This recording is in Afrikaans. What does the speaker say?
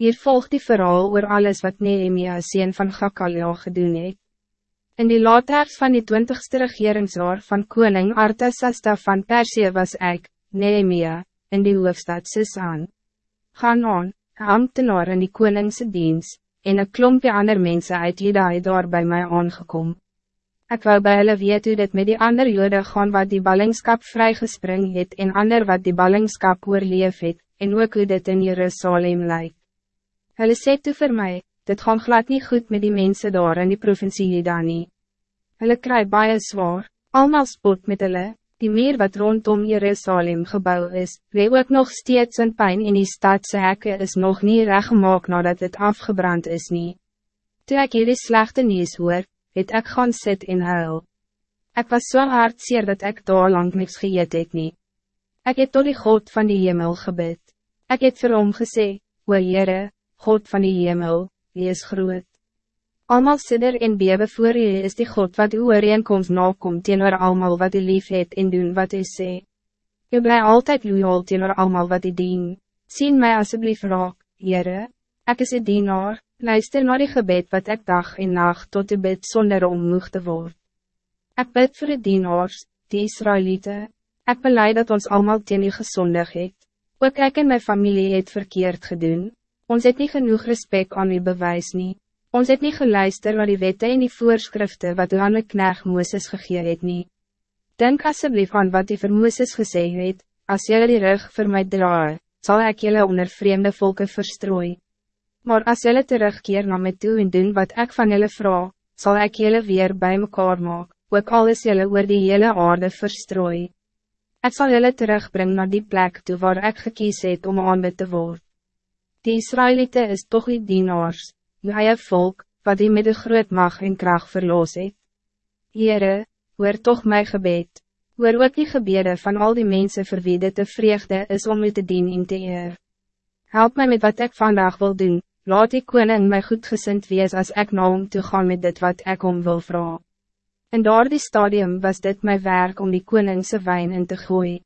Hier volgt die verhaal oor alles wat Nehemia sien van Gakalia gedoen het. In die laaters van die twintigste regeringsjaar van koning Artasasta van Persie was ik, Nehemia, in die hoofdstad Sisan. Gaan aan, ambtenaar in die koningse diens, en een klompje ander mensen uit Jeda het daar bij mij aangekom. Ik wou bij hulle weet hoe dit met die ander jode gaan wat die ballingskap vrygespring het en ander wat die ballingskap oorleef het, en ook hoe dit in Jerusalem lijkt. Hulle sê toe vir my, dit gaan glad niet goed met die mensen daar in die provincie Jeda nie. Hulle kry baie zwaar, allemaal spot met hulle, die meer wat rondom Jerusalem gebouw is, wie ook nog steeds een pijn in die stadse hekke is nog niet rechtgemaak nadat het afgebrand is nie. Toe ek hierdie slechte nieuws hoor, het ek gaan sit en huil. Ik was zo so hard zeer dat ik daar lang niks geëet het nie. Ek het tot die God van die hemel gebid. Ik het vir hom gesê, o Heere, God van die hemel, wie is groot. Almal sidder en bewe voor u is die God wat uw ooreenkomst nakom teenoor almal wat u lief het en doen wat u sê. U bly altyd loyaal teenoor almal wat u dien. Sien mij alsjeblieft raak, Heere. Ek is een dienaar, luister naar die gebed wat ik dag en nacht tot u bid zonder om moeg te worden. Ik bid voor de dienaars, die Israëlieten. Ik beleid dat ons allemaal teen u gezondig het. Ook ik en mijn familie het verkeerd gedaan. Ons het niet genoeg respect aan u bewijs niet. Ons het niet geluister naar die wette en die voorschriften wat u aan de knecht Mooses gegee het nie. Denk asseblief aan wat u vir Mooses gesê het, as jylle die rug vir my draai, sal ek jylle onder vreemde volken verstrooi. Maar as jylle terugkeer na my toe en doen wat ik van jylle vraag, zal ik jylle weer bij mekaar maak, ook al is jylle oor die hele aarde verstrooi. Ik zal jylle terugbrengen naar die plek toe waar ik gekies het om aanbid te worden. Die Israëlieten is toch die dienaars, jy volk, wat die met de groot mag en kracht verloos het. Heere, hoor toch mijn gebed, hoor ook die gebede van al die mensen vir wie dit de vreugde is om u te dien in te eer. Help mij met wat ik vandaag wil doen, laat die koning mij goed gezind wees als ik nou om te gaan met dit wat ik om wil vragen. In daar die stadium was dit mijn werk om die koningse wijn in te gooien.